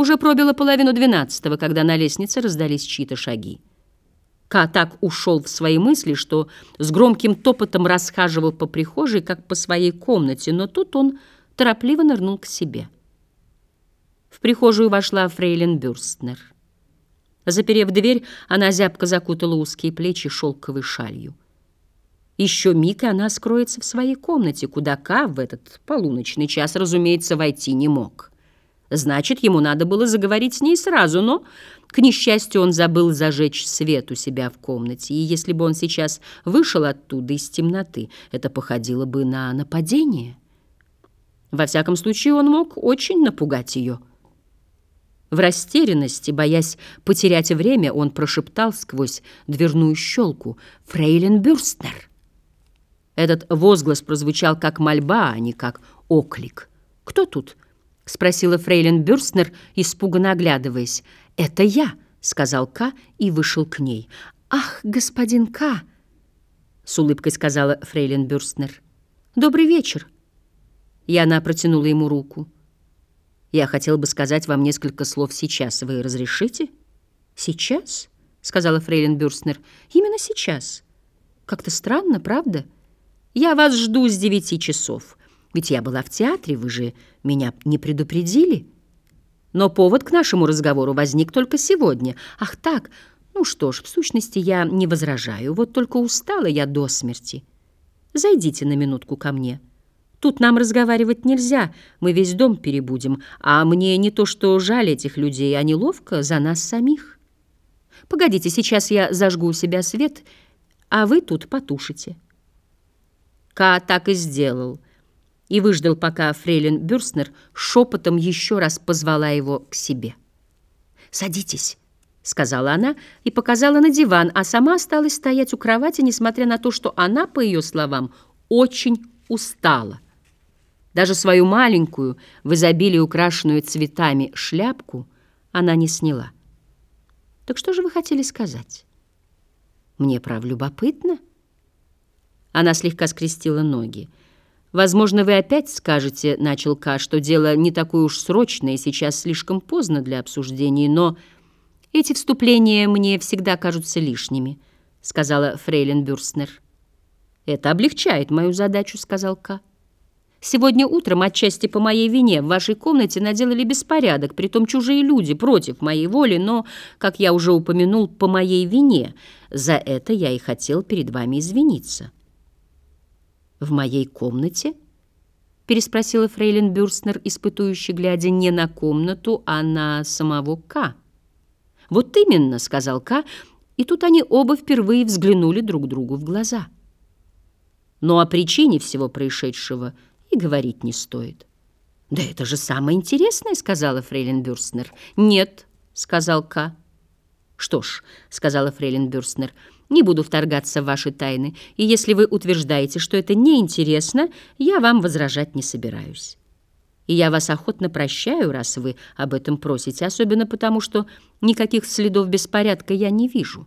Уже пробило половину двенадцатого, когда на лестнице раздались чьи-то шаги. Ка так ушел в свои мысли, что с громким топотом расхаживал по прихожей, как по своей комнате, но тут он торопливо нырнул к себе. В прихожую вошла фрейлин Бюрстнер. Заперев дверь, она зябко закутала узкие плечи шелковой шалью. Еще миг, и она скроется в своей комнате, куда Ка в этот полуночный час, разумеется, войти не мог. Значит, ему надо было заговорить с ней сразу, но, к несчастью, он забыл зажечь свет у себя в комнате, и если бы он сейчас вышел оттуда из темноты, это походило бы на нападение. Во всяком случае, он мог очень напугать ее. В растерянности, боясь потерять время, он прошептал сквозь дверную щелку «Фрейлин Бюрстнер». Этот возглас прозвучал как мольба, а не как оклик. «Кто тут?» — спросила фрейлин Бюрстнер, испуганно оглядываясь. «Это я», — сказал К и вышел к ней. «Ах, господин К!» — с улыбкой сказала фрейлин Бюрстнер. «Добрый вечер». И она протянула ему руку. «Я хотел бы сказать вам несколько слов сейчас. Вы разрешите?» «Сейчас?» — сказала фрейлин Бюрстнер. «Именно сейчас. Как-то странно, правда? Я вас жду с девяти часов». Ведь я была в театре, вы же меня не предупредили. Но повод к нашему разговору возник только сегодня. Ах так, ну что ж, в сущности, я не возражаю. Вот только устала я до смерти. Зайдите на минутку ко мне. Тут нам разговаривать нельзя, мы весь дом перебудем, а мне не то что жаль этих людей, а неловко за нас самих. Погодите, сейчас я зажгу у себя свет, а вы тут потушите. Ка так и сделал — и выждал, пока фрейлин Бюрстнер шепотом еще раз позвала его к себе. «Садитесь», — сказала она и показала на диван, а сама осталась стоять у кровати, несмотря на то, что она, по ее словам, очень устала. Даже свою маленькую, в изобилии украшенную цветами, шляпку она не сняла. «Так что же вы хотели сказать?» «Мне, прав, любопытно?» Она слегка скрестила ноги. «Возможно, вы опять скажете, — начал Ка, — что дело не такое уж срочное и сейчас слишком поздно для обсуждений, но эти вступления мне всегда кажутся лишними», — сказала фрейлин Бюрстнер. «Это облегчает мою задачу», — сказал Ка. «Сегодня утром, отчасти по моей вине, в вашей комнате наделали беспорядок, притом чужие люди, против моей воли, но, как я уже упомянул, по моей вине. За это я и хотел перед вами извиниться». «В моей комнате?» — переспросила фрейлин Бюрстнер, испытующе глядя не на комнату, а на самого К. «Вот именно», — сказал К, и тут они оба впервые взглянули друг другу в глаза. Но о причине всего происшедшего и говорить не стоит. «Да это же самое интересное», — сказала фрейлин Бюрстнер. «Нет», — сказал К. «Что ж», — сказала фрейлин Бюрстнер, — не буду вторгаться в ваши тайны, и если вы утверждаете, что это неинтересно, я вам возражать не собираюсь. И я вас охотно прощаю, раз вы об этом просите, особенно потому, что никаких следов беспорядка я не вижу».